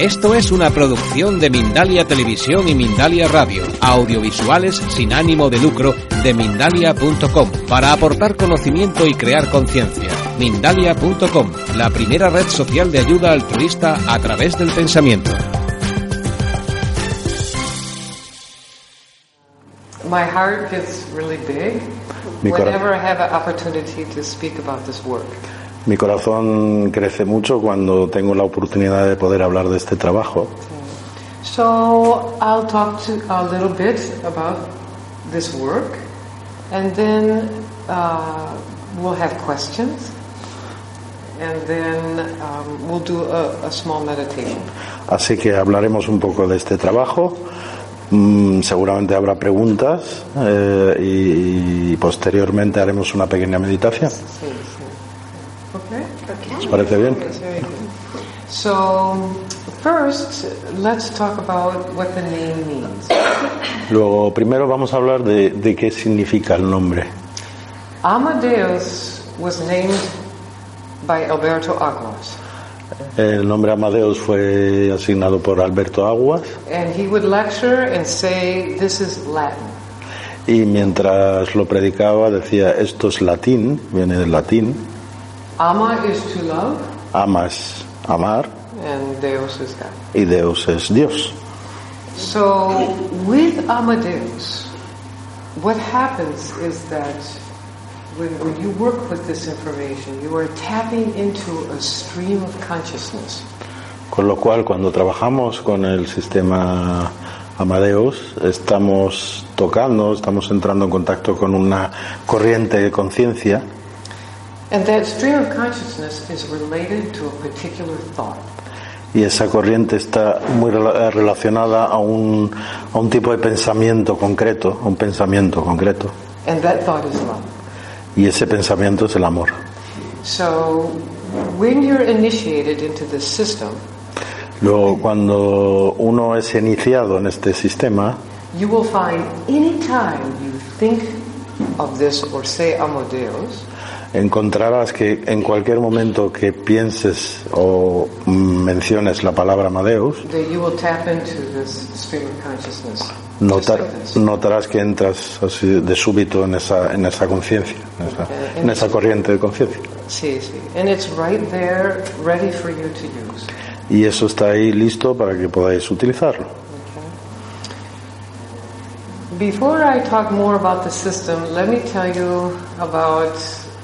Esto es una producción de Mindalia Televisión y Mindalia Radio, audiovisuales sin ánimo de lucro de mindalia.com, para aportar conocimiento y crear conciencia. Mindalia.com, la primera red social de ayuda altruista a través del pensamiento. My heart gets really big whenever I have an opportunity to speak about this work. Mi corazón crece mucho cuando tengo la oportunidad de poder hablar de este trabajo. So I'll talk to a little bit about this work, and then uh, we'll have questions, and then um, we'll do a, a small meditation. Así que hablaremos un poco de este trabajo. Mm, seguramente habrá preguntas eh, y, y posteriormente haremos una pequeña meditación. Sí, the name means. Luego, primero vamos a hablar de, de qué significa el nombre. Amadeus was named by Alberto Aguas, El nombre Amadeus fue asignado por Alberto Aguas and he would lecture and say, "This is Latin." y mientras lo predicaba decía esto es latín, viene del latín, Ama is to love, amas amar and Deus is God. y Deus es Dios. So with Amadeus, what happens is that when, when you work with this information, you are tapping into a stream of consciousness. Con lo cual, cuando trabajamos con el sistema Amadeus, estamos tocando, estamos entrando en contacto con una corriente de conciencia And that stream of consciousness is related to a particular thought. y esa corriente está muy rela- relacionada a un, a un tipo de pensamiento concreto, un pensamiento concreto. And that thought is love. Y ese pensamiento es el amor. So when you're initiated into this system, Luego, cuando uno es iniciado en este sistema, you will find anytime you think of this or say Amadeus, encontrarás que en cualquier momento que pienses o menciones la palabra Amadeus, Notar- notarás que entras así de súbito en esa, en esa conciencia, en esa, en esa corriente de conciencia. Sí, sí. And it's right there, ready for you to use. Y eso está ahí listo para que podáis utilizarlo. Before I talk more about the system, let me tell you about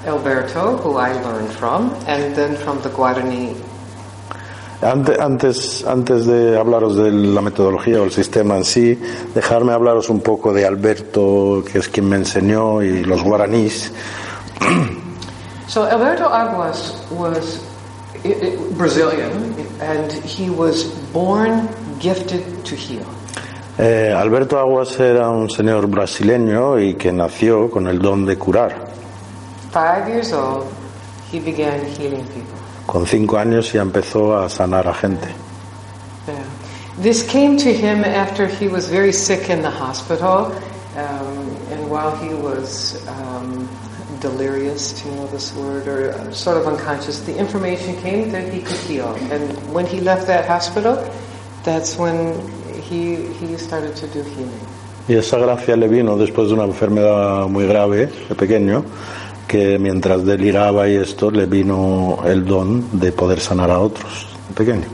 Alberto, who I learned from, and then from the Guarani. Ante- Antes, antes de hablaros de la metodología o el sistema en sí, dejarme hablaros un poco de Alberto, que es quien me enseñó, y los guaraníes. So Alberto Aguas was Brazilian, and he was born gifted to heal. Eh, Alberto Aguas era un señor brasileño y que nació con el don de curar. Five years old, he began healing people. Con cinco años ya empezó a sanar a gente. Yeah. This came to him after he was very sick in the hospital, um, and while he was um, delirious, you know this word, or uh, sort of unconscious, the information came that he could heal. And when he left that hospital, that's when he, he started to do healing. Y esa gracia le vino después de una enfermedad muy grave, de pequeño, que mientras deliraba y esto, le vino el don de poder sanar a otros, pequeño.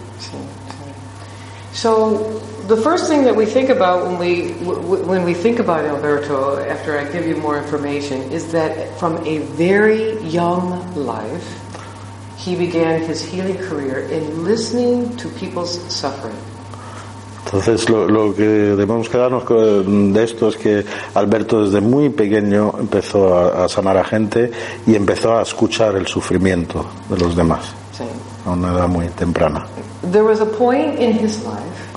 So the first thing that we think about when we when we think about Alberto, after I give you more information, is that from a very young life, he began his healing career in listening to people's suffering. Entonces, lo, lo que debemos quedarnos de esto es que Alberto desde muy pequeño empezó a, a sanar a gente y empezó a escuchar el sufrimiento de los demás, Sí. a una edad muy temprana. There was a point in his life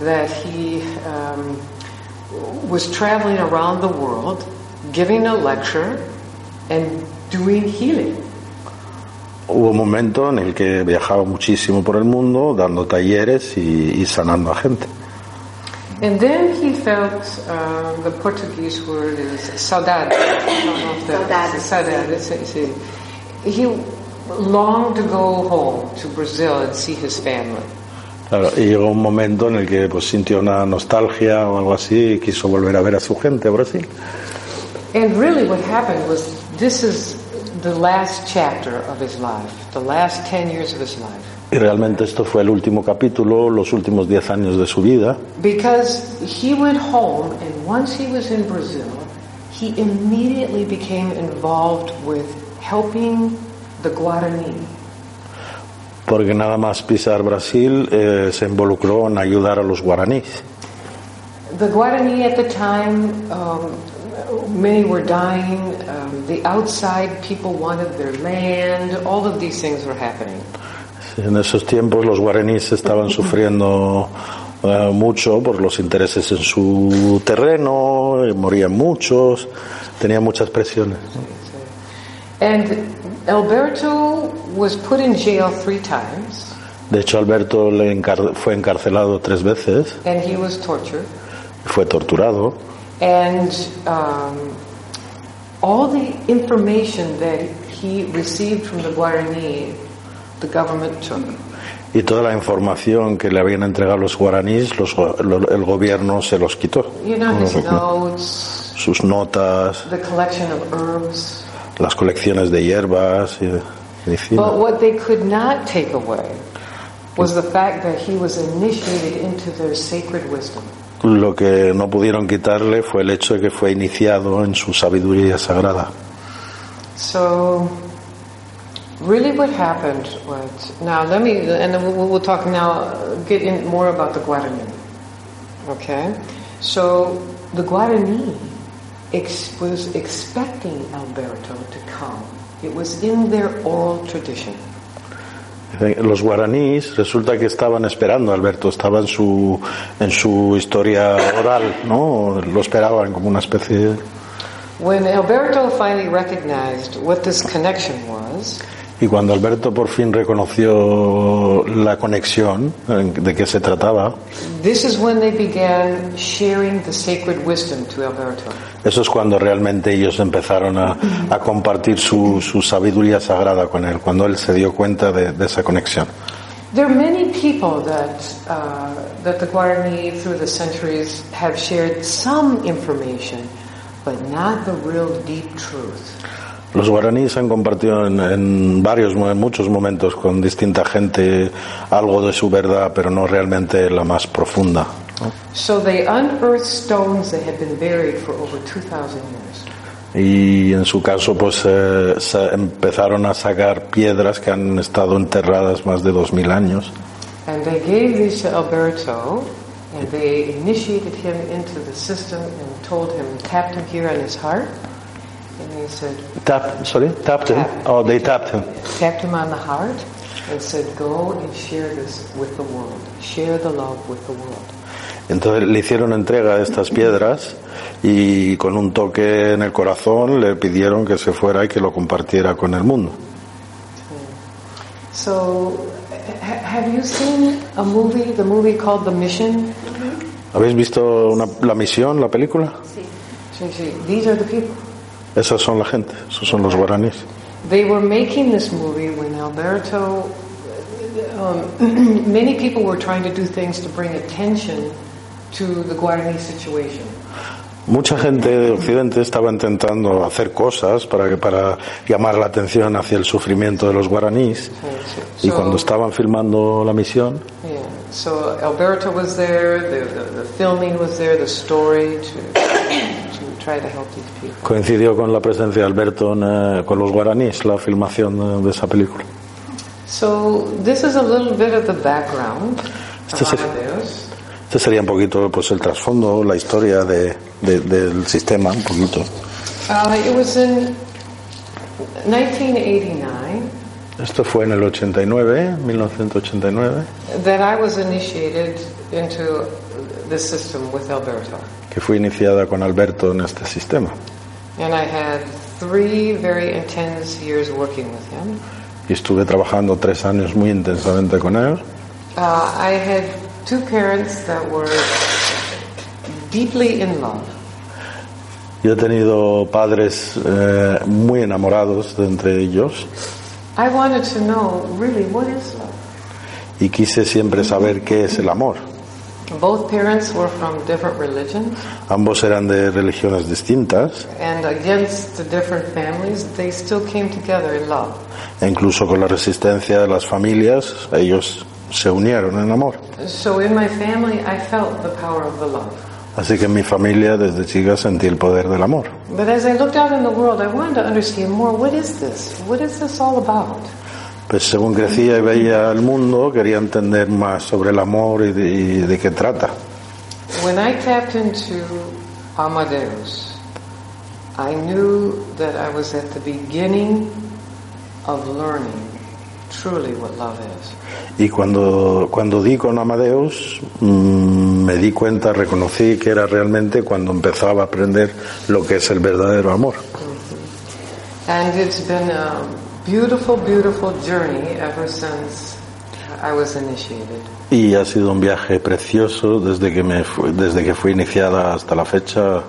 that he um, was traveling around the world, giving a lecture and doing healing. Hubo un momento en el que viajaba muchísimo por el mundo, dando talleres y, y sanando a gente. And then he felt, uh, the Portuguese word is saudade. That- Saudade. sí, sí. He longed to go home to Brazil and see his family. Claro, y llegó un momento en el que pues sintió una nostalgia o algo así y quiso volver a ver a su gente a Brasil. And really, what happened was this is the last chapter of his life, the last 10 years of his life. Y realmente esto fue el último capítulo, los últimos 10 años de su vida, Because he went home, and once he was in Brazil, he immediately became involved with helping the Guarani. porque nada más pisar Brasil eh, se involucró en ayudar a los guaraníes. The Guarani at the time, um, many were dying. Um, the outside people wanted their land. All of these things were happening. En esos tiempos los guaraníes estaban sufriendo eh, mucho por los intereses en su terreno, eh, morían muchos, tenían muchas presiones. And Alberto was put in jail three times, De hecho, Alberto le encar- fue encarcelado tres veces, and he was tortured. fue torturado And um, all the information that he received from the Guarani, the government took. y toda la información que le habían entregado los guaraníes, los go- lo- el gobierno se los quitó. You know, his notes, Sus notas, the collection of herbs. las colecciones de hierbas y medicina. But what they could not take away was the fact that he was initiated into their sacred wisdom. Lo que no pudieron quitarle fue el hecho de que fue iniciado en su sabiduría sagrada. So, really, what happened was now let me, and then we'll, talk now, get in more about the Guarani. Okay, so the Guarani ex- was expecting Alberto to come. It was in their oral tradition. Los guaraníes resulta que estaban esperando Alberto, estaba en su, en su historia oral, ¿no? Lo esperaban como una especie de... When Alberto finally recognized what this connection was, Y cuando Alberto por fin reconoció la conexión eh, de qué se trataba, this is when they began sharing the sacred wisdom to Alberto. eso es cuando realmente ellos empezaron a, a compartir su, su sabiduría sagrada con él, cuando él se dio cuenta de, de esa conexión. There are many people that uh, that the Guarani through the centuries have shared some information, but not the real deep truth. Los guaraníes han compartido en, en varios, en muchos momentos con distinta gente algo de su verdad, pero no realmente la más profunda. So they unearthed stones that had been buried for over 2,000 years. Y en su caso, pues eh, se empezaron a sacar piedras que han estado enterradas más de dos mil años. And they gave these to Alberto, and they initiated him into the system and told him, tapped him here on his heart, and said, Tap, sorry, tapped him. Oh, they tapped him. tapped him on the heart, and said, go and share this with the world. Share the love with the world. Entonces le hicieron entrega de estas piedras y con un toque en el corazón le pidieron que se fuera y que lo compartiera con el mundo. So, ha- have you seen a movie, the movie called The Mission? ¿Habéis visto una- la misión, la película? So you see, These are the people. Esas son la gente, esos son los guaraníes. They were making this movie when Alberto, um, many people were trying to do things to bring attention to the Guarani situation. Mucha gente de Occidente estaba intentando hacer cosas para, que- para llamar la atención hacia el sufrimiento de los guaranís. Y cuando estaban filmando la misión, Yeah. So Alberto was there, the, the, the filming was there, the story to, coincidió con la presencia de Alberto en, eh, con los guaraníes, la filmación de, de esa película. So this is a little bit of the background Este. Este sería un poquito pues el trasfondo, la historia de- de- del sistema, un poquito. Uh, it was in 1989 Esto fue en el 89, 1989, that I was initiated into the system with Alberto. Que fue iniciada con Alberto en este sistema. And I had three very intense years working with him. Y estuve trabajando tres años muy intensamente con él. Uh, I had two parents that were deeply in love. Yo he tenido padres eh, muy enamorados de entre ellos I wanted to know really what is love. y quise siempre saber qué es el amor. Both parents were from different religions, Ambos eran de religiones distintas and against the different families, they still came together in love. e incluso con la resistencia de las familias ellos se unieron en amor. So in my family, I felt the power of the love. Así que en mi familia desde chica sentí el poder del amor. But as I looked out in the world, I wanted to understand more. What is this? What is this all about? Pues según crecía y veía el mundo quería entender más sobre el amor y de, y de qué trata. When I tapped into Amadeus, I knew that I was at the beginning of learning truly what love is. Y cuando, cuando di con Amadeus, mm, me di cuenta, reconocí que era realmente cuando empezaba a aprender lo que es el verdadero amor. And it's been a beautiful, beautiful journey ever since I was initiated. Y ha sido un viaje precioso desde que, me fui, desde que fui iniciada hasta la fecha.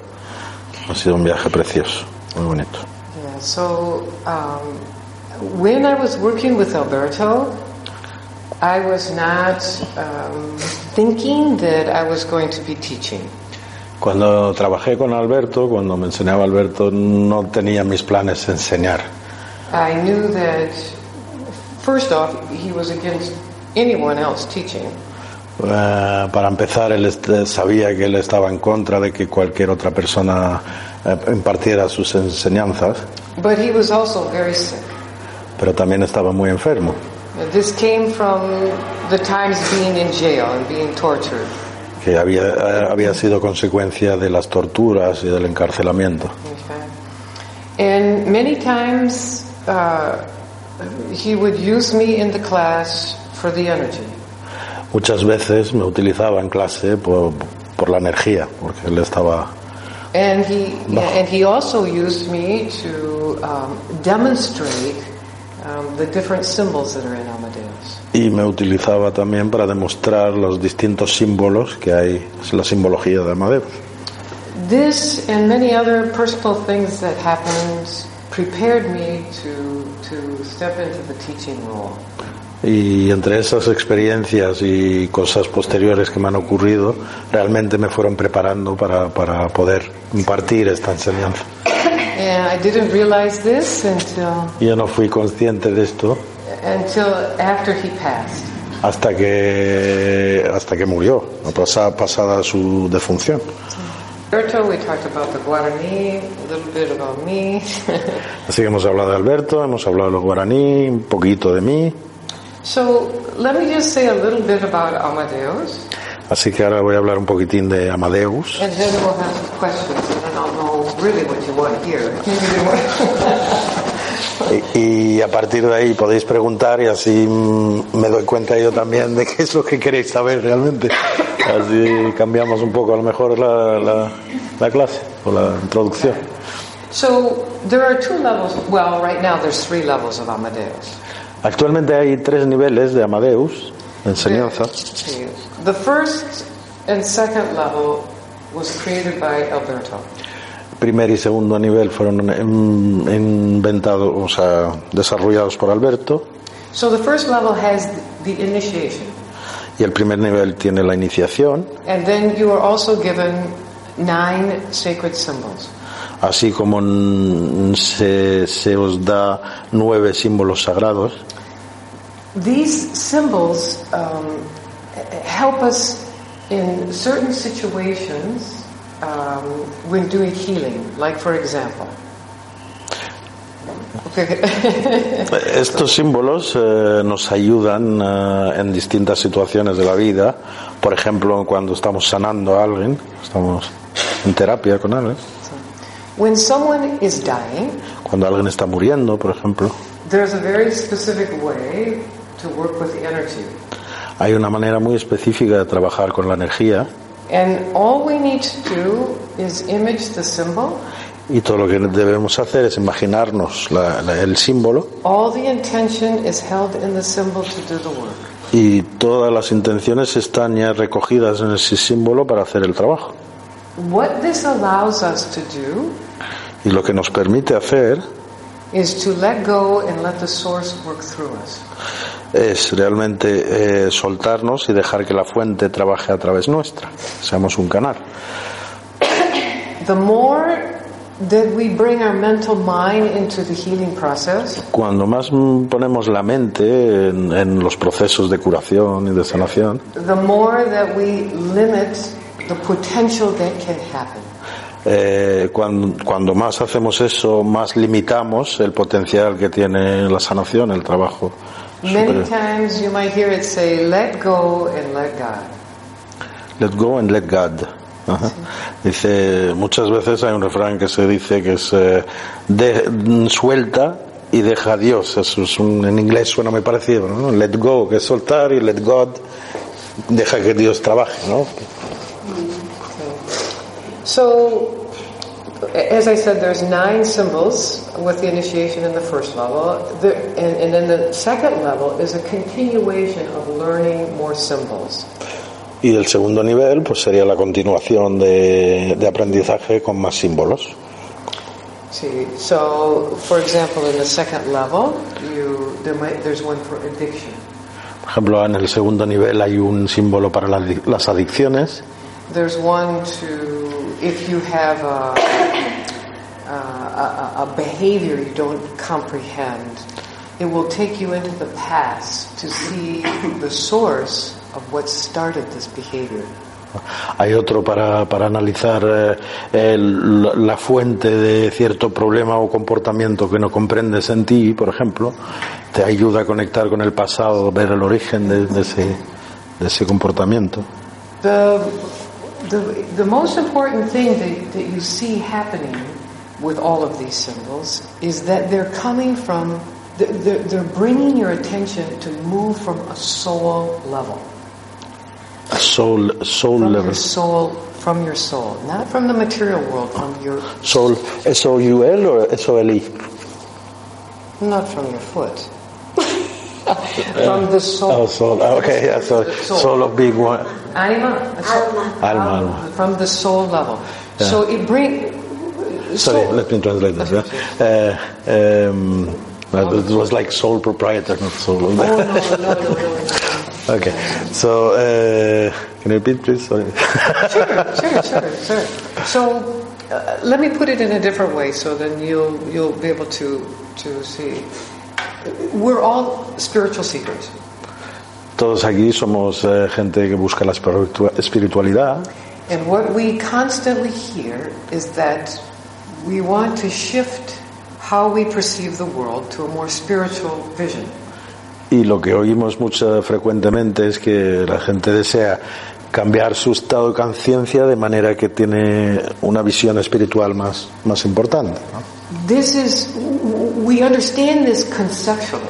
Ha sido un viaje precioso, muy bonito. Yeah, so um, when I was working with Alberto, I was not um, thinking that I was going to be teaching. Cuando trabajé con Alberto, cuando me enseñaba Alberto, no tenía mis planes enseñar. I knew that, first off, he was against anyone else teaching. Eh, para empezar, él sabía que él estaba en contra de que cualquier otra persona eh, impartiera sus enseñanzas, But he was also very sick. pero también estaba muy enfermo. This came from the times being in jail and being tortured. que había, eh, había sido consecuencia de las torturas y del encarcelamiento. Okay. And many times uh, he would use me in the class for the energy. Muchas veces me utilizaba en clase por, por la energía, porque él estaba... And he, and he also used me to um, demonstrate um, the different symbols that are in Amadeus. Y me utilizaba también para demostrar los distintos símbolos que hay, es la simbología de Amadeus. This and many other personal things that happened prepared me to, to step into the teaching role. Y entre esas experiencias y cosas posteriores que me han ocurrido, realmente me fueron preparando para, para poder impartir esta enseñanza. And I didn't realize this until, yo no fui consciente de esto until after he passed. hasta que, hasta que murió, pasada, pasada su defunción. Alberto, we talked about the Guarani, a little bit about me. Así que hemos hablado de Alberto, hemos hablado de los guaraní, un poquito de mí. so let me just say a little bit about Amadeus, Así que ahora voy a hablar un poquitín de Amadeus. and then we'll have some questions, and then I'll know really what you want y a partir de ahí podéis preguntar y así mm, me doy cuenta yo también de qué es lo que queréis saber realmente. Así cambiamos un poco a lo mejor la, la, la clase o la introducción. so there are two levels. Well, right now there's three levels of Amadeus. Actualmente hay tres niveles de Amadeus, de enseñanza. The first and second level was created by Alberto. Primer y segundo nivel fueron inventados, o sea, desarrollados por Alberto. So the first level has the initiation, Y el primer nivel tiene la iniciación, and then you are also given nine sacred symbols. así como se, se os da nueve símbolos sagrados. These symbols um, help us in certain situations um, when doing healing, like for example. Estos símbolos eh, nos ayudan eh, en distintas situaciones de la vida. Por ejemplo, cuando estamos sanando a alguien, estamos en terapia con alguien. when someone is dying, Cuando alguien está muriendo, por ejemplo, there's a very specific way to work with energy. hay una manera muy específica de trabajar con la energía And all we need to do is image the symbol. Y todo lo que debemos hacer es imaginarnos la- la- el símbolo All the intention is held in the symbol to do the work. y todas las intenciones están ya recogidas en ese símbolo para hacer el trabajo. What this allows us to do Y lo que nos permite hacer is to let go and let the source work through us. es realmente eh, soltarnos y dejar que la fuente trabaje a través nuestra, seamos un canal. The more that we bring our mental mind into the healing process, Cuando más ponemos la mente en, en los procesos de curación y de sanación, the more that we limit the potential that can happen. eh, cuando, cuando más hacemos eso, más limitamos el potencial que tiene la sanación, el trabajo. Many times you might hear it say, let go and let God. Let go and let God. Ajá. Dice, muchas veces hay un refrán que se dice que es eh, de- suelta y deja a Dios. Eso es un- en inglés suena muy parecido, ¿no? Let go, que es soltar, y let God, deja que Dios trabaje, ¿no? So, as I said, there's nine symbols with the initiation in the first level. The, and, and then the second level is a continuation of learning more symbols. Y el segundo nivel, pues sería la continuación de, de aprendizaje con más símbolos. See, so for example, in the second level, you there might there's one for addiction. Por ejemplo, en el segundo nivel hay un símbolo para la- las adicciones. There's one to if you have a, a, a behavior you don't comprehend, it will take you into the past to see the source of what started this behavior. Hay otro para, para analizar eh, el- la fuente de cierto problema o comportamiento que no comprendes en ti, por ejemplo. Te ayuda a conectar con el pasado, ver el origen de, de ese, de ese comportamiento. The, the, the most important thing that, that you see happening with all of these symbols is that they're coming from, they're, they're they're bringing your attention to move from a soul level. Soul, soul From level. your soul, from your soul. Not from the material world, from your, Soul, S-O-U-L o S-O-L-I? not from your foot. from the soul. Oh, soul. Ah, Okay, yeah, so, soul of being one. Anima. What- Alma, alma. From the soul level. Yeah. So it bring. Sorry, soul- let me translate this. Yeah? Uh, um, it was like sole proprietor, not soul. Oh, no, no, no, no, no. Okay, so uh, can you repeat, please? Sorry. Sure, sure, sure, sure. So uh, let me put it in a different way, so then you'll you'll be able to to see. We're all spiritual seekers, Todos aquí somos eh, gente que busca la espiritualidad and what we constantly hear is that we want to shift how we perceive the world to a more spiritual vision. Y lo que oímos mucho frecuentemente es que la gente desea cambiar su estado de conciencia de manera que tiene una visión espiritual más, más importante. ¿no? This is we understand this conceptually.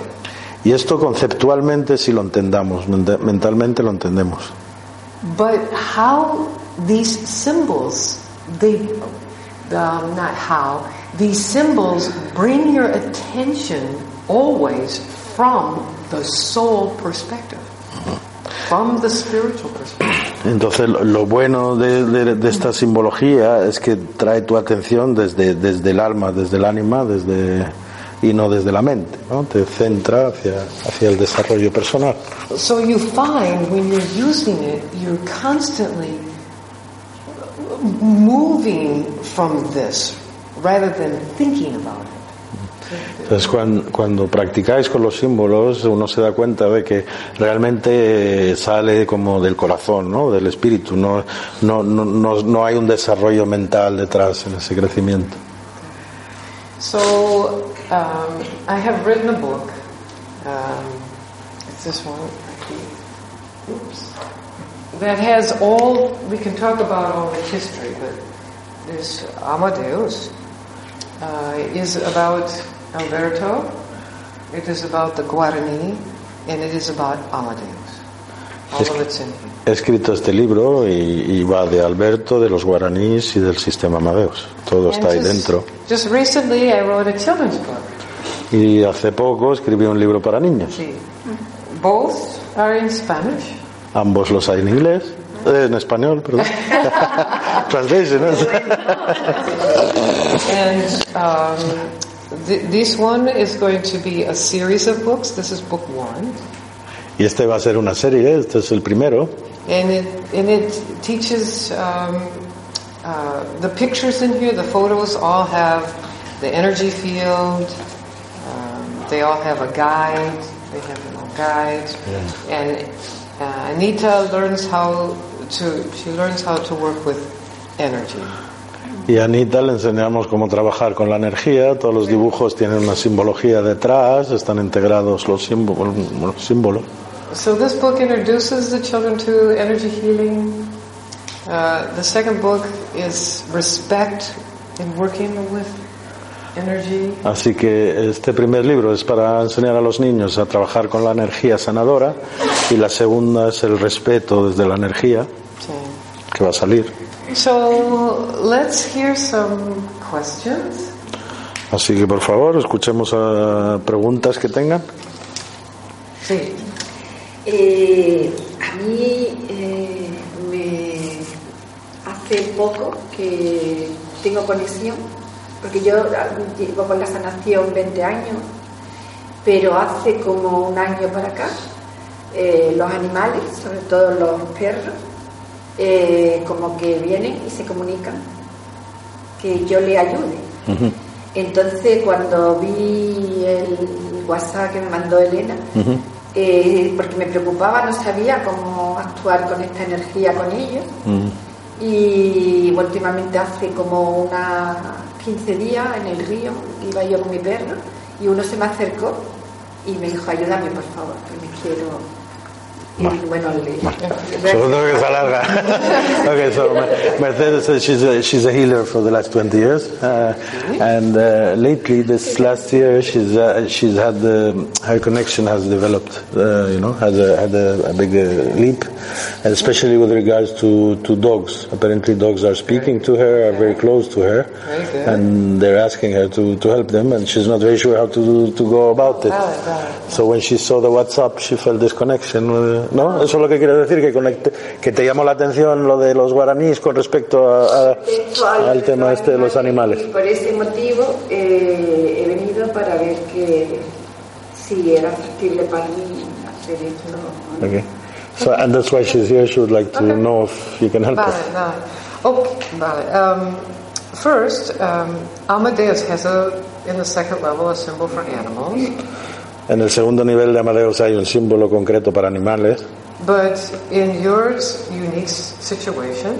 Y esto conceptualmente sí lo entendamos, mente- mentalmente lo entendemos. But how these symbols, they, um, not how, these symbols bring your attention always from the soul perspective, from the spiritual perspective. Entonces, lo, bueno de, de- de esta simbología es que trae tu atención desde, desde el alma, desde el ánima, desde, y no desde la mente, ¿no? Te centra hacia, hacia el desarrollo personal. So you find when you're using it, you're constantly moving from this rather than thinking about it. Entonces, cuan- cuando, practicáis con los símbolos, uno se da cuenta de que realmente eh, sale como del corazón, ¿no? Del espíritu. No, no, no, no, no hay un desarrollo mental detrás en ese crecimiento. So um, I have written a book. Um, it's this one. Oops. That has all. We can talk about all the history, but there's Amadeus. Uh, is about Alberto. It is about the Guarani, and it is about Amadeus. He escrito este libro y, y va de Alberto, de los guaraníes y del sistema Amadeus. Todo está ahí dentro. just recently, I wrote a children's book. Y hace poco escribí un libro para niños. See, both are in Spanish. Ambos los hay en inglés, eh, en español, perdón. Translation. And um, th- this one is going to be a series of books. This is book one. Y este va a ser una serie, este es el primero. And it, and it teaches um, uh, the pictures in here, the photos all have the energy field, um, they all have a guide, they have a guide. And uh, Anita learns how to, she learns how to work with energy. Y a Anita le enseñamos cómo trabajar con la energía, todos los dibujos tienen una simbología detrás, están integrados los símbolos. los símbolos. So this book introduces the children to energy healing. Uh, the second book is respect in working with energy. Así que este primer libro es para enseñar a los niños a trabajar con la energía sanadora y la segunda es el respeto desde la energía que va a salir. So let's hear some questions. Así que por favor escuchemos a preguntas que tengan. Sí. Eh, a mí eh, me hace poco que tengo conexión, porque yo llevo con la sanación 20 años, pero hace como un año para acá, eh, los animales, sobre todo los perros, eh, como que vienen y se comunican, que yo le ayude. Entonces, cuando vi el WhatsApp que me mandó Elena, eh, porque me preocupaba, no sabía cómo actuar con esta energía con ellos. Y últimamente hace como unas 15 días en el río, iba yo con mi perro y uno se me acercó y me dijo, ayúdame por favor, que me quiero... Y bueno, le... Seguro que se alarga. okay, so Mercedes says she's a, she's a healer for the last 20 years, uh, and uh, lately, this last year, she's uh, she's had the, her connection has developed, uh, you know, has a, had a, a big uh, leap, and especially with regards to to dogs. Apparently, dogs are speaking to her, are very close to her, and they're asking her to to help them, and she's not very sure how to to go about it. Vale. So when she saw the WhatsApp, she felt this connection, with- ¿no? Eso es lo que quiero decir, que, conecte- que te llamó la atención lo de los guaraníes con respecto a- al tema este de los animales. Y por ese motivo eh, he venido para ver que si era factible para mí hacer esto. no. Okay. So, and that's why she's here. She would like to Okay. know if you can help Vale, vale. Okay, vale. Um, first, um, Amadeus has a, in the second level, a symbol for animals. En el segundo nivel de Amadeus hay un símbolo concreto para animales. But in yours unique situation,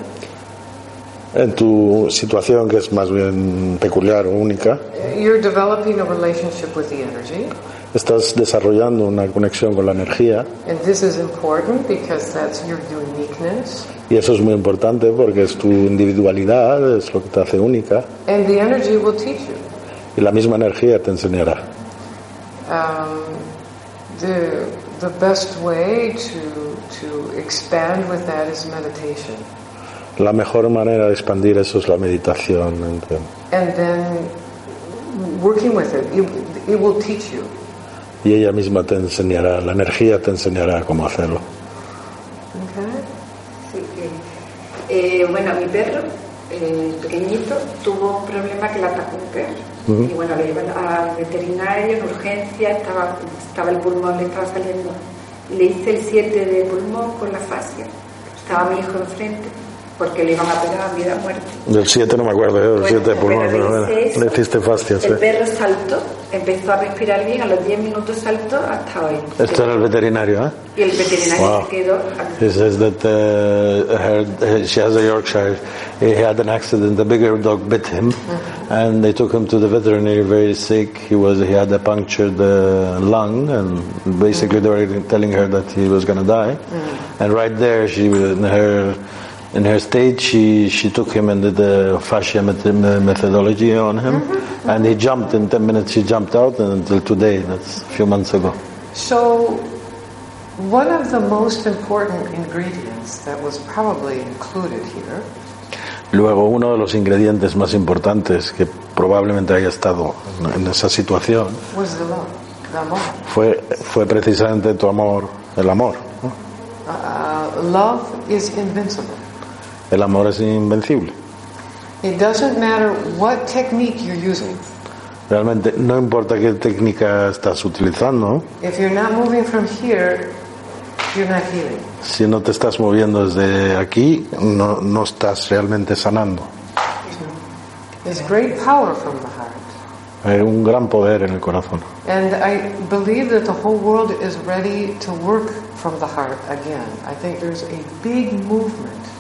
En tu situación, que es más bien peculiar o única, you're developing a relationship with the energy. estás desarrollando una conexión con la energía. And this is important because that's your uniqueness. Y eso es muy importante porque es tu individualidad, es lo que te hace única. And the energy will teach you. Y la misma energía te enseñará. Um, the, the best way to, to expand with that is meditation. La mejor manera de expandir eso es la meditación. entiendo. And then working with it, it, it will teach you. Y ella misma te enseñará, la energía te enseñará cómo hacerlo. Okay? Sí, que, eh, bueno, mi perro, pequeñito, tuvo un problema que le atacó un perro. Y bueno, le llevan al veterinario en urgencia, estaba, estaba el pulmón, le estaba saliendo. Le hice el 7 de pulmón con la fascia. Estaba mi hijo enfrente, porque le iban a pegar a vida o muerte. Del 7 no me acuerdo, ¿eh? del Bueno, 7 de pulmón, pero bueno, le hiciste fascia. El perro saltó, empezó a respirar bien, a los 10 minutos saltó hasta hoy. Esto era el veterinario, ¿eh? Y el veterinario Wow. se quedó. He says that uh, her, she has a Yorkshire. He had an accident. A bigger dog bit him, and they took him to the veterinary very sick. He was he had a punctured uh, lung, and basically they were telling her that he was going to die. And right there, she in her in her state, she she took him and did the fascia met- methodology on him, and he jumped in ten minutes. He jumped out, and until today, that's a few months ago. So, one of the most important ingredients that was probably included here Luego, uno de los ingredientes más importantes que probablemente haya estado en- en esa situación was the love, the amor. fue, fue precisamente tu amor, el amor. ¿no? Uh, love is invincible. El amor es invencible. It doesn't matter what technique you're using. Realmente no importa qué técnica estás utilizando, If you're not moving from here you're not healing. Si no te estás moviendo desde aquí, no, no estás realmente sanando. There's great power from the heart. Hay un gran poder en el corazón. And I believe that the whole world is ready to work from the heart again. I think there's a big movement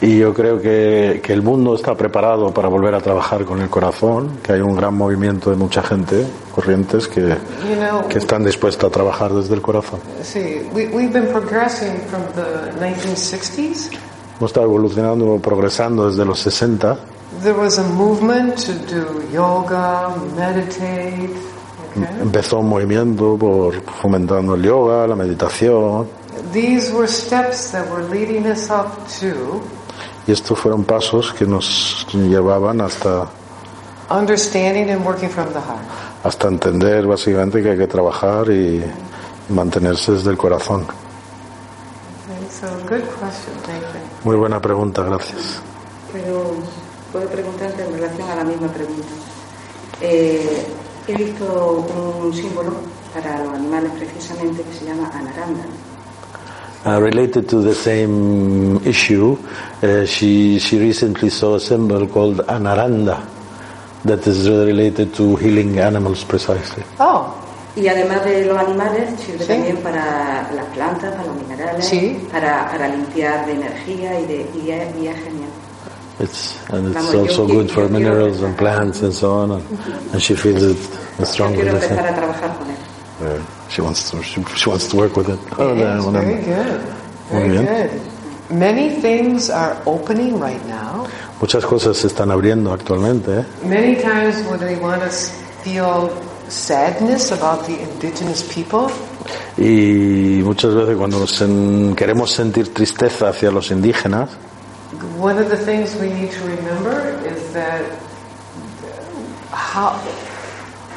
Y yo creo que, que el mundo está preparado para volver a trabajar con el corazón, que hay un gran movimiento de mucha gente, corrientes, que, You know, que están dispuestas a trabajar desde el corazón. see, we, we've been progressing from the 1960s. Hemos estado evolucionando, progresando desde los 60. There was a movement to do yoga, meditate. Okay? Empezó un movimiento por fomentando el yoga, la meditación, These were steps that were leading us up to y estos fueron pasos que nos llevaban hasta, understanding and working from the heart. hasta entender básicamente que hay que trabajar y mantenerse desde el corazón. Okay, so good question, thank you. Muy buena pregunta, gracias. Pero puedo preguntarte en relación a la misma pregunta. Eh, he visto un símbolo para los animales precisamente que se llama anaranda. Uh, related to the same issue, uh, she, she recently saw a symbol called Anaranda that is related to healing animals precisely. Oh, Y además de los animales, sirve Sí. también para las plantas, para los minerales, Sí. para, para limpiar de energía y de y es, y es genial. It's, and it's Vamos, also qui- good for yo minerals and plants and so on, and, and she feels it Yo strongly. quiero empezar a trabajar con él. Uh, she wants to she, she wants to work with it. Oh, no, very good. Muy Very bien. good. Many things are opening right now. Muchas cosas se están abriendo actualmente. ¿eh? Many times when we want to feel sadness about the indigenous people, Y muchas veces cuando nos en- queremos sentir tristeza hacia los indígenas, one of the things we need to remember is that how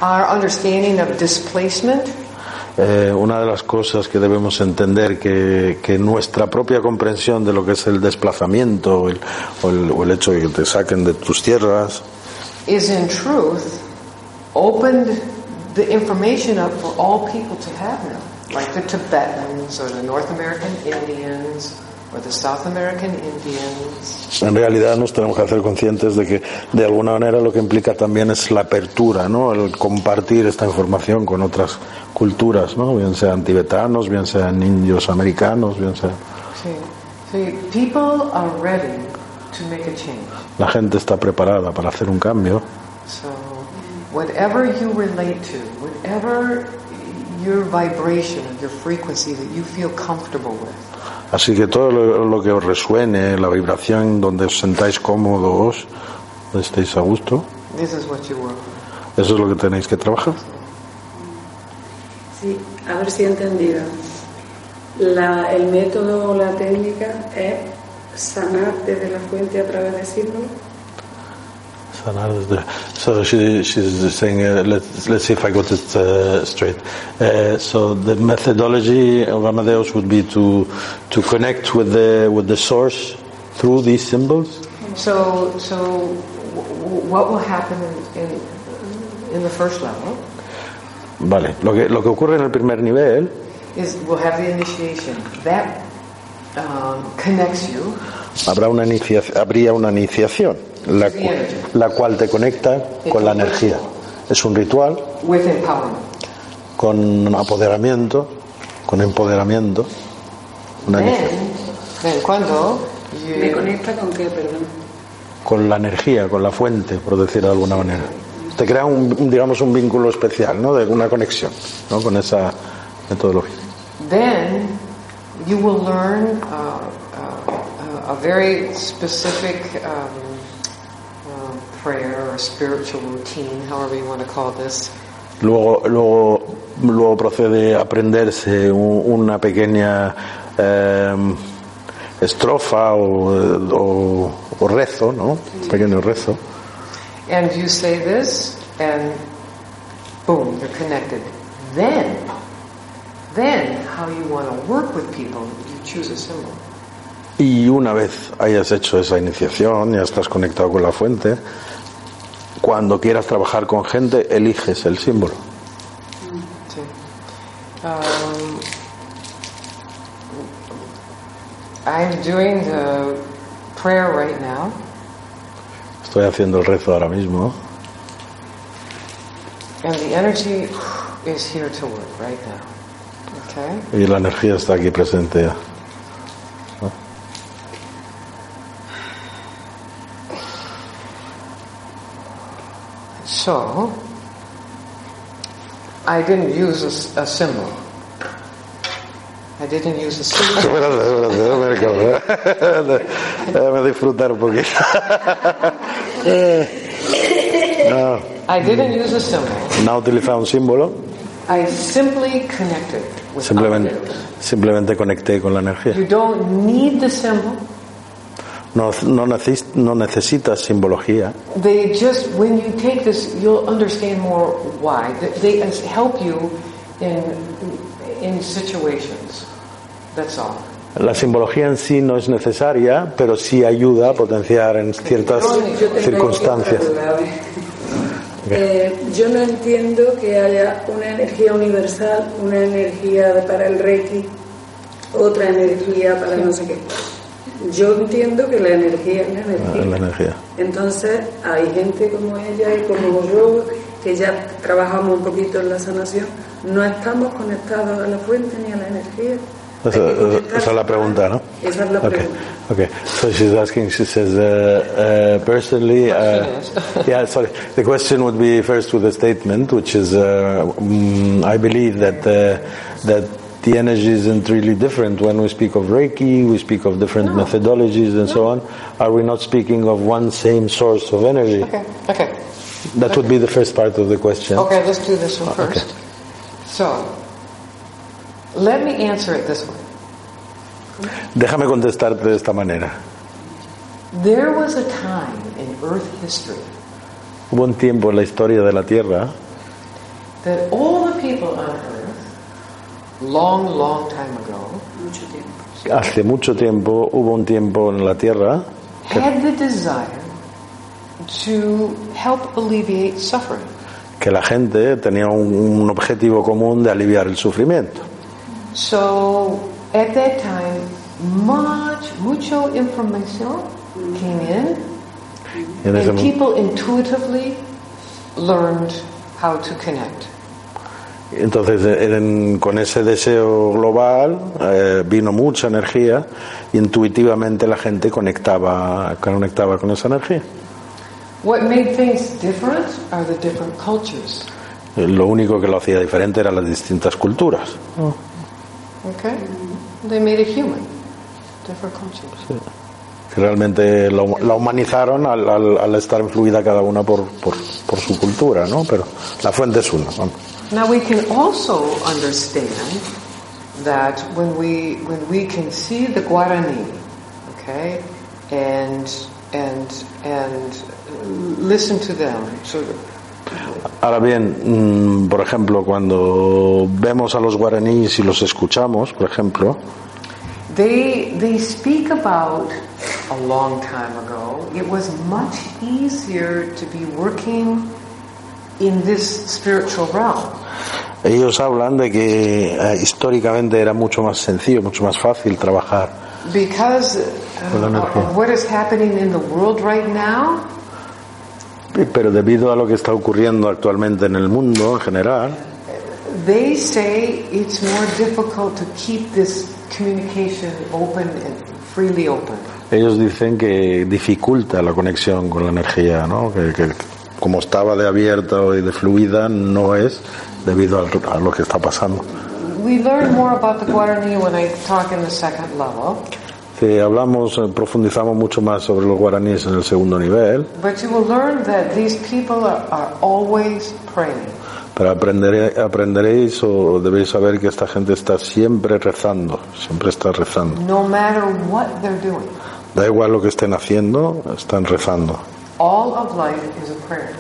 our understanding of displacement eh, una de las cosas que debemos entender que, que nuestra propia comprensión de lo que es el desplazamiento o el, o el, o el hecho de que te saquen de tus tierras is in truth opened the information up for all people to have now, like the Tibetans or the North American Indians or the South American Indians. En realidad nos tenemos que hacer conscientes de que de alguna manera lo que implica también es la apertura, ¿no? El compartir esta información con otras culturas, ¿no? Bien sean tibetanos, bien sean indios americanos, bien sean... See, see, people are ready to make a change. La gente está preparada para hacer un cambio. So, whatever you relate to, whatever your vibration, your frequency that you feel comfortable with, Así que todo lo, lo que os resuene, la vibración donde os sentáis cómodos, donde estéis a gusto, this is what you with. eso es lo que tenéis que trabajar. Sí, a ver si he entendido. La- el método o la técnica es sanar desde la fuente a través de símbolos. Sanar desde- So she, she's saying, uh, let's, let's see if I got it uh, straight. Uh, so the methodology of Amadeus would be to to connect with the with the source through these symbols. So, so what will happen in, in, in the first level Vale. Lo que lo que ocurre en el primer nivel is we'll have the initiation. That um, connects you habrá una inicia- habría una iniciación, la, cu- la cual te conecta con la energía. Es un ritual with empowerment. con apoderamiento, con empoderamiento. Una cuando ¿Me conecta con qué, perdón? con la energía, con la fuente, por decir de alguna manera. Te crea un, digamos, un vínculo especial, ¿no? De una conexión, ¿no? Con esa metodología. then you will learn uh, uh, a very specific um, uh, prayer or spiritual routine, however you want to call this, Luego, luego, luego procede a aprenderse un- una pequeña eh, estrofa o, o- o rezo, ¿no? Un pequeño rezo. and you say this, and boom, you're connected. Then, then how you want to work with people, you choose a symbol. Y una vez hayas hecho esa iniciación, ya estás conectado con la fuente, cuando quieras trabajar con gente, eliges el símbolo. Estoy haciendo el rezo ahora mismo. Y la energía está aquí presente ya. So, I didn't use a, a symbol. I didn't use a symbol. Déjame, disfrutar un poquito. No, I didn't use a symbol. no ha utilizado un símbolo, I simply connected with simplemente, simplemente conecté con la energía. You don't need the symbol. No, no, neces- no necesitas simbología. They just, when you take this, you'll understand more why. They help you in, in situations. That's all. La simbología en sí no es necesaria, pero sí ayuda a potenciar en ciertas Yo circunstancias. ver. Eh, yo no entiendo que haya una energía universal, una energía para el Reiki, otra energía para no sé qué. Yo entiendo que la energía es la energía. La energía. Entonces, hay gente como ella y como yo, que ya trabajamos un poquito en la sanación, no estamos conectados a la fuente ni a la energía. Esa, esa es la pregunta, ¿no? Esa es la Okay, pregunta. okay. So she's asking. She says, uh, uh, personally, uh, yeah. Sorry. The question would be first with a statement, which is, uh, mm, I believe that uh, that the energy isn't really different when we speak of Reiki. We speak of different oh. methodologies and so on. Are we not speaking of one same source of energy? Okay, okay. That would be the first part of the question. Okay, let's do this one first. Okay. So, let me answer it this way. Déjame contestarte de esta manera. There was a time in Earth history Hubo un tiempo en la historia de la Tierra that all the people on Earth, long, long time ago, Mucho tiempo. Hace mucho tiempo hubo un tiempo en la Tierra had the desire to help alleviate suffering. que la gente tenía un, un objetivo común de aliviar el sufrimiento. So, at that time, much, mucho information came in, Y en and people intuitively learned how to connect. Entonces, eh, en- con ese deseo global eh, vino mucha energía y intuitivamente la gente conectaba, conectaba con esa energía. What made things different are the different cultures. Eh, Lo único que lo hacía diferente eran las distintas culturas. Okay? They made it human. Different cultures. Que realmente la, la humanizaron al, al- al estar influida cada una por, por, por su cultura, ¿no? Pero la fuente es una. Now we can also understand that when we when we can see the Guarani, okay, and and and listen to them, sort of Ahora bien, mm, por ejemplo, cuando vemos a los guaraníes y los escuchamos, por ejemplo, They they speak about a long time ago. It was much easier to be working in this spiritual realm ellos hablan de que eh, históricamente era mucho más sencillo, mucho más fácil trabajar. because Con la uh, energía. of what is happening in the world right now. Pero debido a lo que está ocurriendo actualmente en el mundo en general, They say it's more difficult to keep this communication open and freely open. ellos dicen que dificulta la conexión con la energía, ¿no? Que, que como estaba de abierta y de fluida, no es debido a lo que está pasando. We learn more about the Guarani when I talk in the second level, Si hablamos, eh, profundizamos mucho más sobre los guaraníes en el segundo nivel, but you will learn that these people are, are always praying. pero aprenderé- aprenderéis o debéis saber que esta gente está siempre rezando, siempre está rezando. No matter what they're doing, Da igual lo que estén haciendo, están rezando. All of life is a prayer.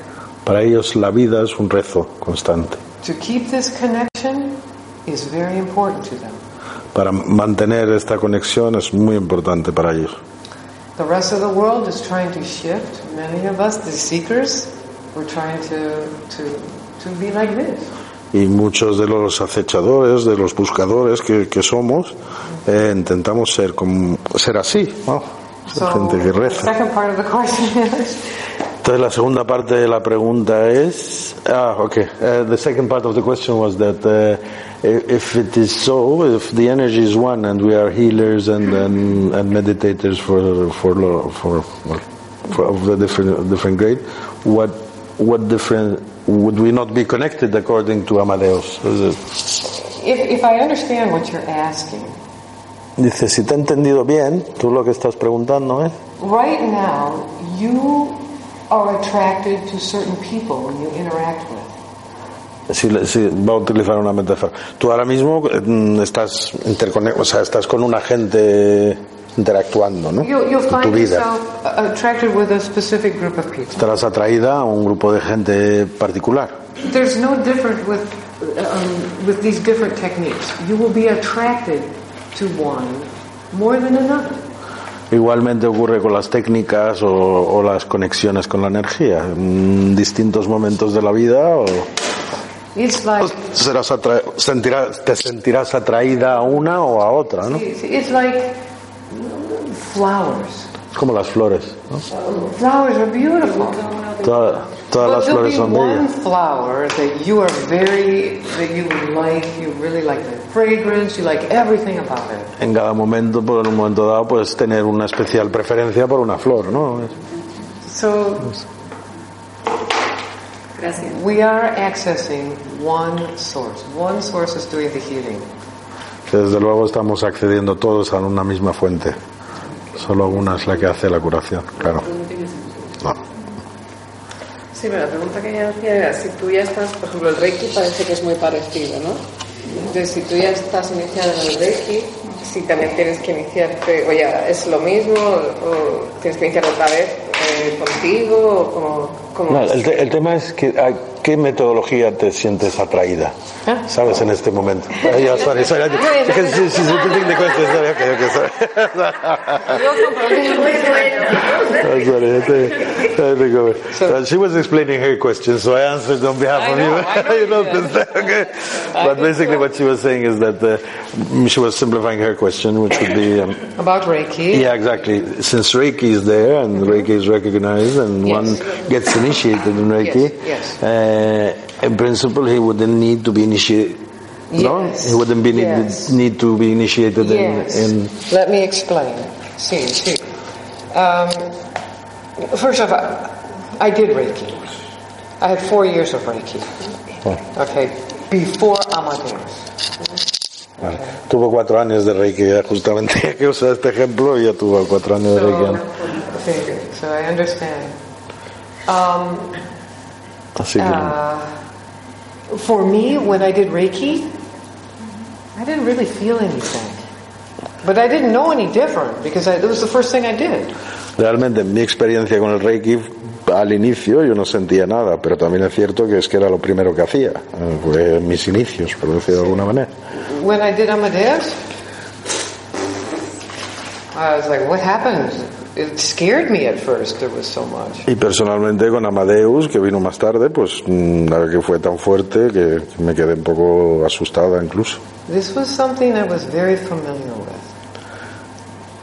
Para ellos la vida es un rezo constante. To keep this connection is very important to them. Para mantener esta conexión es muy importante para ellos. The rest of the world is trying to shift. Many of us, the seekers, we're trying to, to, to be like this. y muchos de los acechadores, de los buscadores que, que somos, eh, intentamos ser como, ser así, ¿no? Ser So gente que the reza. second part of the question is, Entonces la segunda parte de la pregunta es, ah, okay. Uh, the second part of the question was that uh, if it is so, if the energy is one and we are healers and and, and meditators for for lo- for, well, for of the different different grade, what what different would we not be connected according to Amadeus? Is it- if, if I understand what you're asking, Dice, si te he entendido bien, tú lo que estás preguntando es, right now you are attracted to certain people when you interact with. Si, va a utilizar una metáfora. Tú ahora mismo mm, estás o sea, estás con una gente interactuando, ¿no? You, you'll En tu find vida. attracted with a specific group of people. Estarás atraída a un grupo de gente particular. There's no difference with, um, with these different techniques. You will be attracted to one more than another. Igualmente ocurre con las técnicas o, o las conexiones con la energía. En distintos momentos de la vida o, It's like, serás atra- sentirás- te sentirás atraída a una o a otra, ¿no? it's like flowers. Como las flores. ¿no? Flowers are beautiful. Toda- todas But las there'll flores be son one bellas. flower that you are very, that you like, you really like the fragrance, you like everything about it. En cada momento, por un momento dado, puedes tener una especial preferencia por una flor, ¿no? So Gracias. we are accessing one source. One source is doing the healing. Desde luego estamos accediendo todos a una misma fuente. Solo una es la que hace la curación, claro. No. Sí, pero la pregunta que ella hacía era si tú ya estás, por ejemplo, el Reiki parece que es muy parecido, ¿no? Entonces, si tú ya estás iniciada en el Reiki, si también tienes que iniciarte, o ya es lo mismo, o tienes que iniciar otra vez eh, contigo, o como... como No, el, te- el tema es que a qué metodología te sientes atraída, ¿sabes? En este momento. Ya, sorry, sorry. Because she- she's repeating the question. Sorry, okay, okay, sorry. Oh, sorry, I think- I think of it. Uh, she was explaining her question, so I answered on behalf I of know, you. I know you know, you did. this- okay. But basically, what she was saying is that uh, she was simplifying her question, which would be. Um, About Reiki. Yeah, exactly. Since Reiki is there and Reiki is recognized and Yes. one gets initiated in Reiki, Yes, Uh, in principle he wouldn't need to be initiated. No, Yes. he wouldn't be need, Yes. need to be initiated Yes. in, in. Let me explain. See, see. Um, first of all, I did Reiki. I had four years of Reiki. Okay, before Amadeus. Vale. Tuvo cuatro años de Reiki, ya justamente que usar este ejemplo, ya tuvo cuatro años de Reiki. okay, so I understand. Um, Así que, uh, for me, when I did Reiki, I didn't really feel anything. But I didn't know any different because I, it was the first thing I did. realmente en mi experiencia con el Reiki, al inicio yo no sentía nada, pero también es cierto que es que era lo primero que hacía. eh, Fue mis inicios, por decirlo de alguna manera. When I did Amadeus, I was like, what happened? It scared me at first, there was so much. Y personalmente con Amadeus, que vino más tarde, pues mm, la que fue tan fuerte que me quedé un poco asustada incluso. This was something I was very familiar with.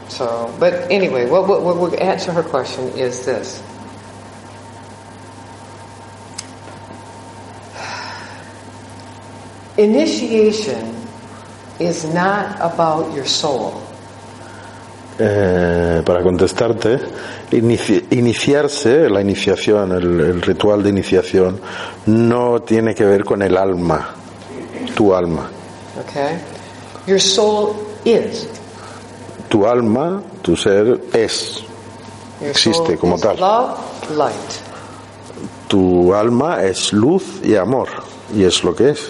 So, but anyway, what, what, what will answer her question is this. Initiation is not about your soul. Eh, para contestarte, inici- iniciarse, la iniciación, el, el ritual de iniciación, no tiene que ver con el alma, tu alma. Okay? Your soul is. Tu alma, tu ser, es. Your Existe soul como is tal. Love, light. Tu alma es luz y amor, y es lo que es.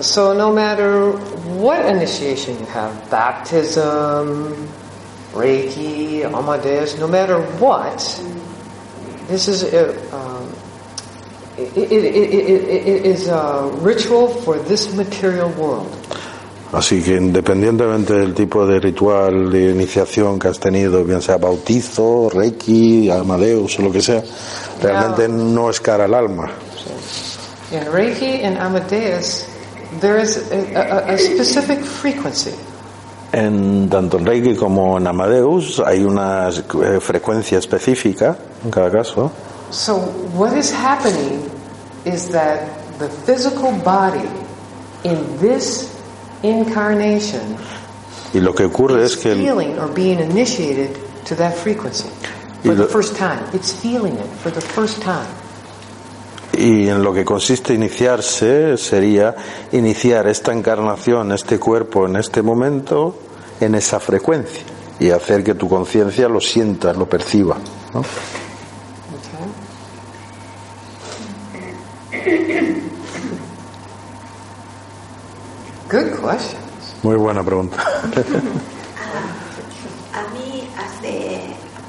So no matter what initiation you have, baptism, Reiki, Amadeus, no matter what, this is a, um, it, it, it, it, it is a ritual for this material world. Así que independientemente del tipo de ritual de iniciación que has tenido, bien sea bautizo, reiki, amadeus o lo que sea, realmente no es cara al alma. In Reiki and Amadeus, there is a, a, a specific frequency. En tanto en Reiki como en Amadeus hay una eh, frecuencia específica en cada caso. So what is happening is that the physical body in this incarnation Y lo que ocurre es is que el, feeling or being initiated to that frequency for the first time. It's feeling it for the first time. Y en lo que consiste iniciarse sería iniciar esta encarnación, este cuerpo en este momento en esa frecuencia y hacer que tu conciencia lo sienta, lo perciba. Good question. Muy buena pregunta. A mí hace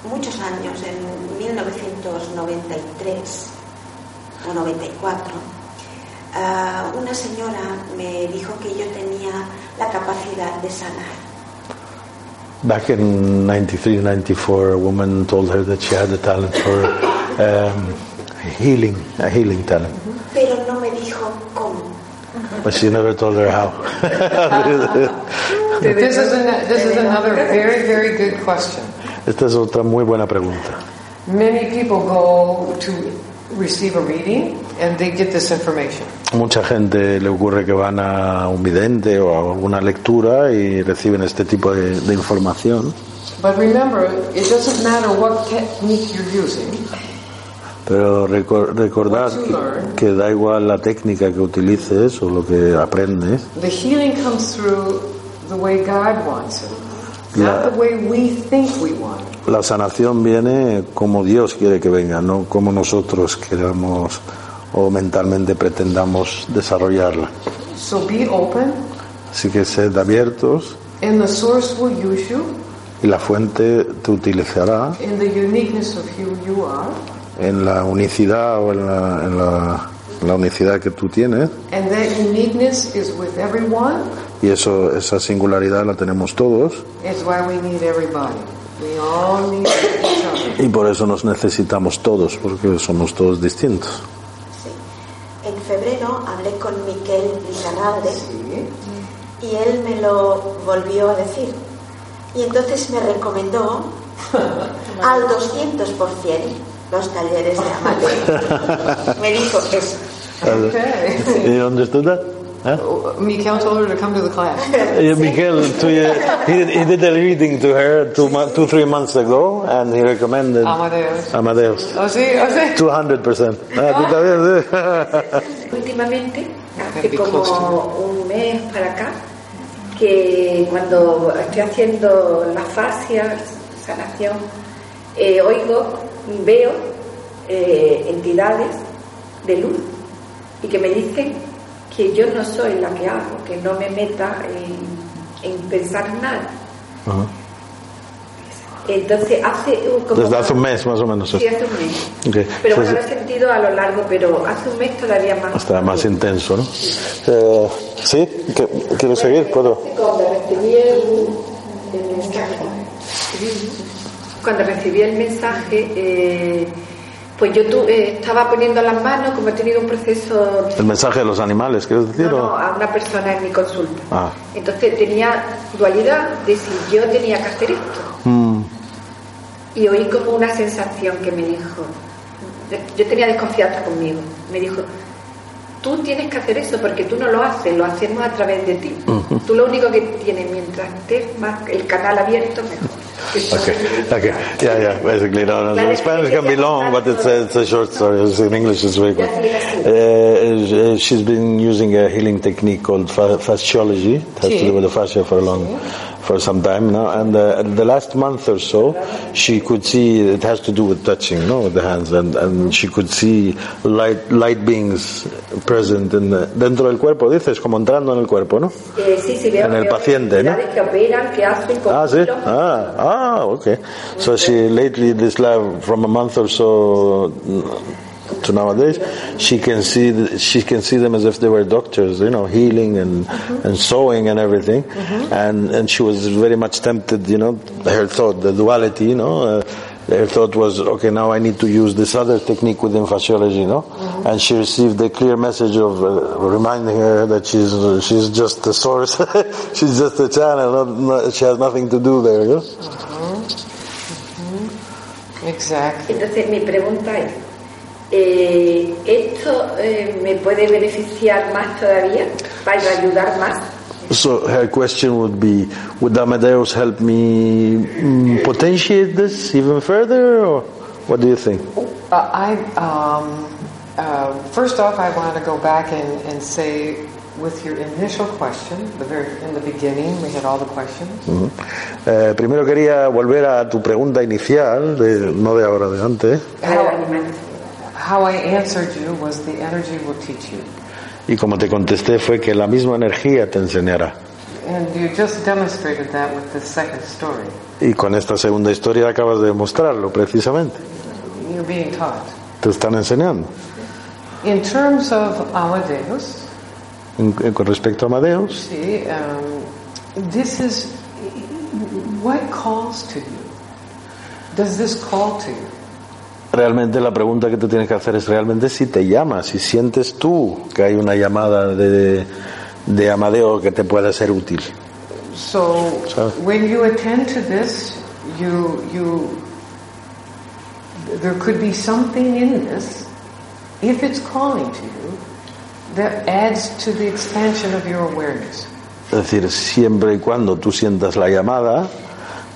muchos años, en 1993 o 94, ah, una señora me dijo que yo tenía la capacidad de sanar. Back in 93, 94, a woman told her that she had the talent for um, healing, a healing talent. Pero no me dijo cómo. But she never told her how. This is, an, this is another very, very good question. Esta es otra muy buena pregunta. Many people go to receive a reading and they get this information. Mucha gente le ocurre que van a un vidente o a alguna lectura y reciben este tipo de, de información. But remember, it doesn't matter what technique you're using. Pero recor- recordad que, que da igual la técnica que utilices o lo que aprendes, The healing comes through the way God wants it, not the way we think we want it. La sanación viene como Dios quiere que venga, no como nosotros queramos o mentalmente pretendamos desarrollarla. So be open, Así que sed abiertos and the source will use you y la fuente te utilizará in the uniqueness of who you are, en la unicidad o en la, en la- en la unicidad que tú tienes and that uniqueness is with everyone. y eso esa singularidad la tenemos todos It's why we need everybody. We all need each other. y por eso nos necesitamos todos porque somos todos distintos. Sí. En febrero hablé con Miquel Lizarralde Sí. y él me lo volvió a decir. Y entonces me recomendó al 200% los talleres de Amadeo. Me dijo eso. You understood that? Huh? Mikael told her to come to the class. Yeah, Miguel, two year, he, did, he did a reading to her two, three months ago, and he recommended Amadeus. Amadeus. Oh, sí, oh, sí. 200%. Ah. Últimamente, hace como un mes para acá, que cuando estoy haciendo la fascia, sanación, eh, oigo, veo eh, entidades de luz y que me dicen que yo no soy la que hago, que no me meta en, en pensar nada. Ajá. Entonces, hace uh, como... Desde hace un mes, más o menos. Sí, hace un mes. Ok. Pero Sí, bueno, lo sí. he sentido a lo largo, pero hace un mes todavía más. Hasta más intenso, ¿no? Eh, ¿Sí? ¿Qué- ¿Quiero seguir? ¿Puedo? Cuando recibí el, el mensaje, cuando recibí el mensaje, eh, pues yo tu- eh, estaba poniendo las manos, como he tenido un proceso ¿El mensaje de los animales, quieres decir? no, a una persona en mi consulta. Ah. Entonces tenía dualidad de si yo tenía que hacer esto. Mm, Y oí como una sensación que me dijo, yo tenía desconfianza conmigo, me dijo, tú tienes que hacer eso porque tú no lo haces, lo hacemos a través de ti. Tú lo único que tienes, mientras estés más el canal abierto, mejor. Okay, okay, yeah, yeah. Basically, no, no. The Spanish can be long, but it's a, it's a short story. In English, it's very quick. Uh, she's been using a healing technique called fasciology. It has to do with the fascia for a long, for some time now. And uh, the last month or so, she could see it has to do with touching, no, with the hands, and and she could see light light beings present in the, dentro del cuerpo. Dices como entrando en el cuerpo, ¿no? Eh, sí, sí, veo, En el paciente, ¿no? que operan, que hacen Ah, sí. Ah, ah, okay. So she lately, this lab, from a month or so to nowadays, she can see th- she can see them as if they were doctors, you know, healing and mm-hmm. and sewing and everything. Mm-hmm. And and she was very much tempted, you know, her thought, the duality, you know. Uh, Her thought was, okay, now I need to use this other technique within fasciology, no? Mm-hmm. And she received a clear message of uh, reminding her that she's she's just the source, she's just a channel, not, not, she has nothing to do there. ¿no? Exactly. Entonces mi pregunta es, eh, ¿esto eh, me puede beneficiar más todavía? ¿Para ayudar más? So her question would be, would Amadeus help me mm, potentiate this even further, or what do you think? Uh, I um, uh, first off, I want to go back and, and say, with your initial question, the very in the beginning, we had all the questions. Ujú. Eh, primero quería volver a tu pregunta inicial, de, no de ahora, de antes, animal. How I answered you was the energy will teach you, y como te contesté fue que la misma energía te enseñará. and you just demonstrated that with the second story. Y con esta segunda historia acabas de demostrarlo precisamente. You're being taught. Te están enseñando. In terms of Amadeus, En- en- con respecto a Amadeus, see, um, this is what calls to you. Does this call to you? Realmente la pregunta que tú tienes que hacer es realmente si te llamas, si sientes tú que hay una llamada de, de Amadeo que te pueda ser útil. So So- when you attend to this, you you there could be something in this, if it's calling to you, that adds to the expansion of your awareness. Es decir, siempre y cuando tú sientas la llamada,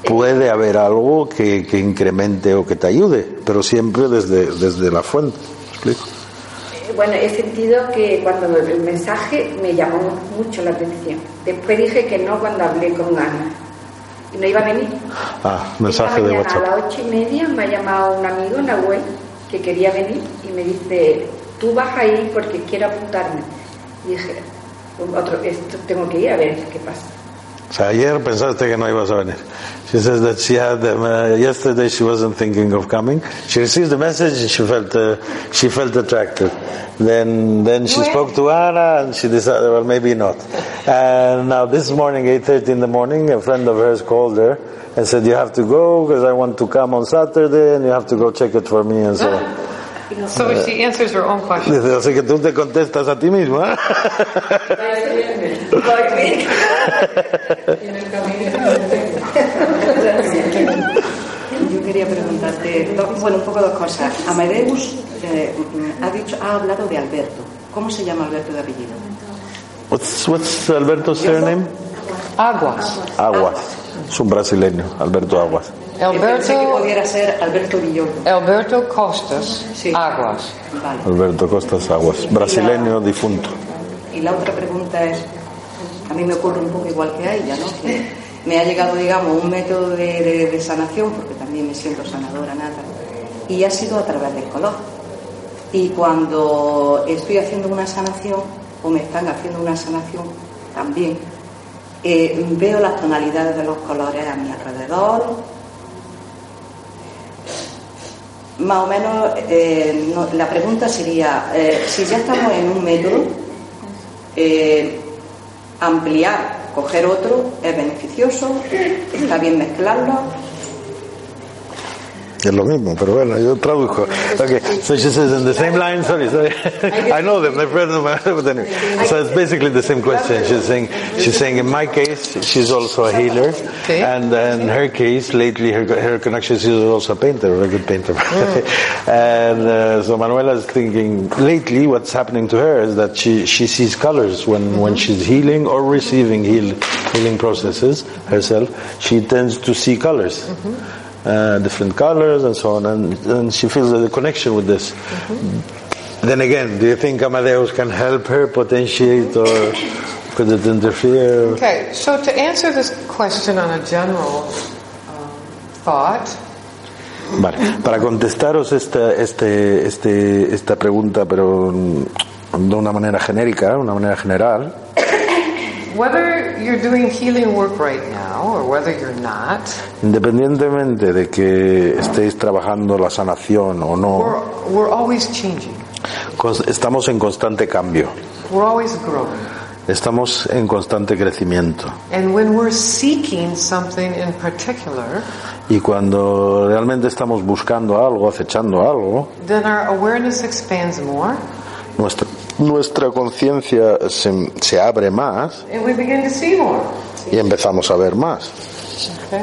puede haber algo que, que incremente o que te ayude, pero siempre desde, desde la fuente. ¿Me explico? Eh, Bueno, he sentido que cuando el mensaje me llamó mucho la atención. Después dije que no cuando hablé con Ana. Y no iba a venir. Ah, mensaje de WhatsApp. a las ocho y media me ha llamado un amigo, Nahuel, que quería venir y me dice, tú vas a ir porque quiero apuntarme. Y dije, otro, esto tengo que ir a ver qué pasa. O sea, ayer pensaste que no ibas a venir. She says that she had um, uh, yesterday she wasn't thinking of coming. She received the message and she felt uh, she felt attracted. Then then she spoke to Anna and she decided well maybe not. And now this morning 8:30 in the morning a friend of hers called her and said you have to go because I want to come on Saturday and you have to go check it for me and so on. So she answers her own question. Dice, así que tú te contestas a ti mismo, ¿eh? Yo quería preguntarte, bueno, un poco dos cosas. Amadeus eh, ha dicho, ha hablado de Alberto. ¿Cómo se llama Alberto de apellido? What's, what's Alberto's surname? Aguas. Aguas. Es un brasileño, Alberto Aguas. Pensé que Alberto, pudiera ser Alberto. Alberto Costas Sí. Aguas. Vale. Alberto Costas Aguas, brasileño difunto. Y la otra pregunta es, a mí me ocurre un poco igual que a ella, ¿no? Que me ha llegado, digamos, un método de, de- de sanación, porque también me siento sanadora nata, y ha sido a través del color. Y cuando estoy haciendo una sanación, o me están haciendo una sanación también, eh, veo las tonalidades de los colores a mi alrededor. Más o menos, eh, no- la pregunta sería, eh, si ya estamos en un método, eh, ampliar, coger otro, es beneficioso, está bien mezclarlo. Es lo mismo, pero bueno, yo traduzco. Okay, so she says in the same line, sorry, sorry. I know them, they're friends of mine, but anyway. So it's basically the same question. She's saying, she's saying in my case, she's also a healer. Okay. And in her case, lately her, her connection, she's also a painter, a good painter. and uh, so Manuela is thinking, lately what's happening to her is that she, she sees colors when, when she's healing or receiving heal, healing processes herself. She tends to see colors. Uh, different colors and so on, and, and she feels the connection with this. Then again, do you think Amadeus can help her potentiate or could it interfere? Okay, so to answer this question on a general um, thought, Vale, para contestaros esta, este, este, esta pregunta, pero de una manera genérica, una manera general, whether you're doing healing work right now or whether you're not, independientemente de que estéis trabajando la sanación o no, we're, we're always changing. estamos en constante cambio. We're always growing. Estamos en constante crecimiento. And when we're seeking something in particular, Y cuando realmente estamos buscando algo, acechando algo, then our awareness expands more nuestra, nuestra conciencia se, se abre más y empezamos a ver más. Okay?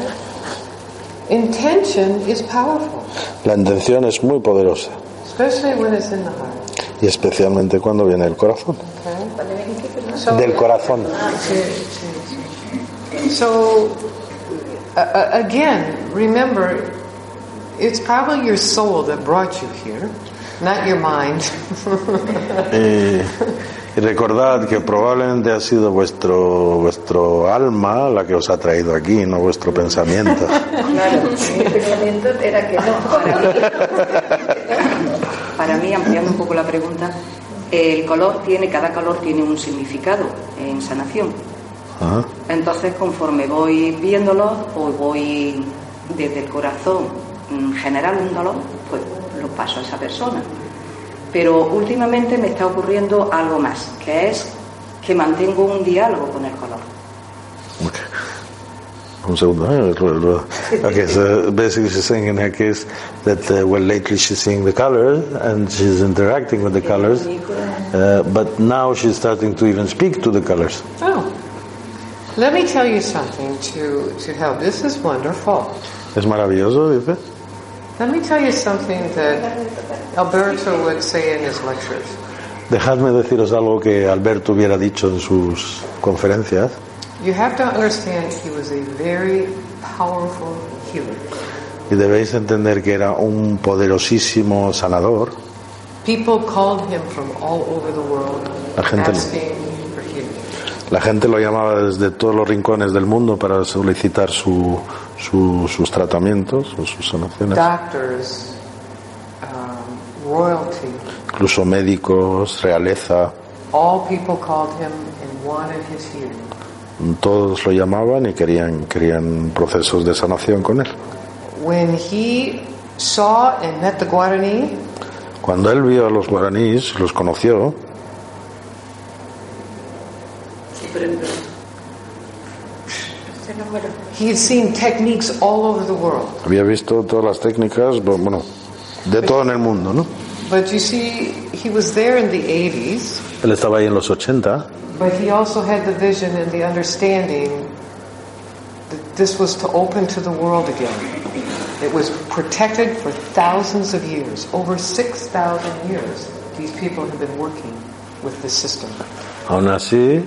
Intention is powerful, La intención es muy poderosa especially when it's in the heart. y especialmente cuando viene del corazón. Del corazón. so uh, uh, again, remember, it's probably your soul that brought you here, not your mind. Y, y recordad que probablemente ha sido vuestro, vuestro alma la que os ha traído aquí, no vuestro pensamiento. Claro, mi pensamiento era que no. Para mí, para mí, ampliando un poco la pregunta, el color tiene, cada color tiene un significado en sanación. Ajá. Entonces, conforme voy viéndolo o voy desde el corazón mm, generar un dolor, pues lo paso a esa persona. Pero últimamente me está ocurriendo algo más, que es que mantengo un diálogo con el color. Un segundo. eh, Okay, so basically she's saying in her case that uh, well lately she's seeing the colors and she's interacting with the colors, uh, but now she's starting to even speak to the colors. oh. Let me tell you something to, to help. This is wonderful. Es maravilloso, dice. Dejadme deciros algo que Alberto hubiera dicho en sus conferencias. You have to understand he was a very powerful healer. Y debéis entender que era un poderosísimo sanador. People called him from all over the world La gente- asking. La gente lo llamaba desde todos los rincones del mundo para solicitar su, su- sus tratamientos o sus sanaciones. Doctors, um, royalty, Incluso médicos, realeza, all people called him and wanted his healing. todos lo llamaban y querían, querían procesos de sanación con él. When he saw and met the Guarani, Cuando él vio a los guaraníes, los conoció, he had seen techniques all over the world. había visto todas las técnicas, bu- bueno, de todo en el mundo, ¿no? But you see, he was there in the 80s, Él estaba ahí en los 80, but he also had the vision and the understanding that this was to open to the world again. It was protected for thousands of years. Over 6,000 years, these people have been working with this system. Aún así,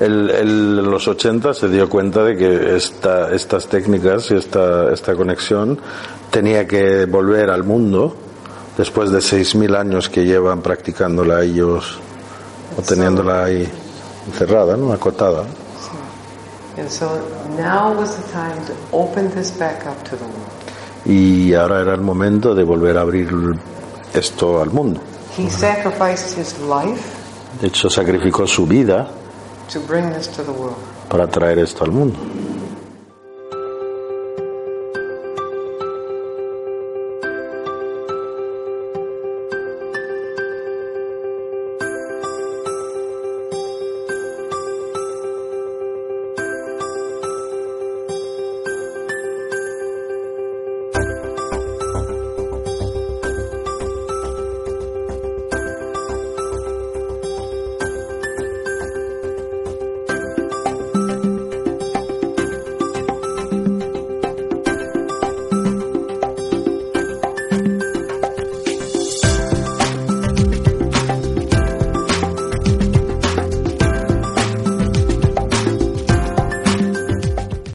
en los 80 se dio cuenta de que esta, estas técnicas y esta, esta conexión tenía que volver al mundo después de 6.000 años que llevan practicándola ellos o teniéndola ahí encerrada, ¿no? acotada. And so now was the time to open this back up to the world. Y ahora era el momento de volver a abrir esto al mundo. He sacrificed his life De hecho, sacrificó su vida para traer esto al mundo.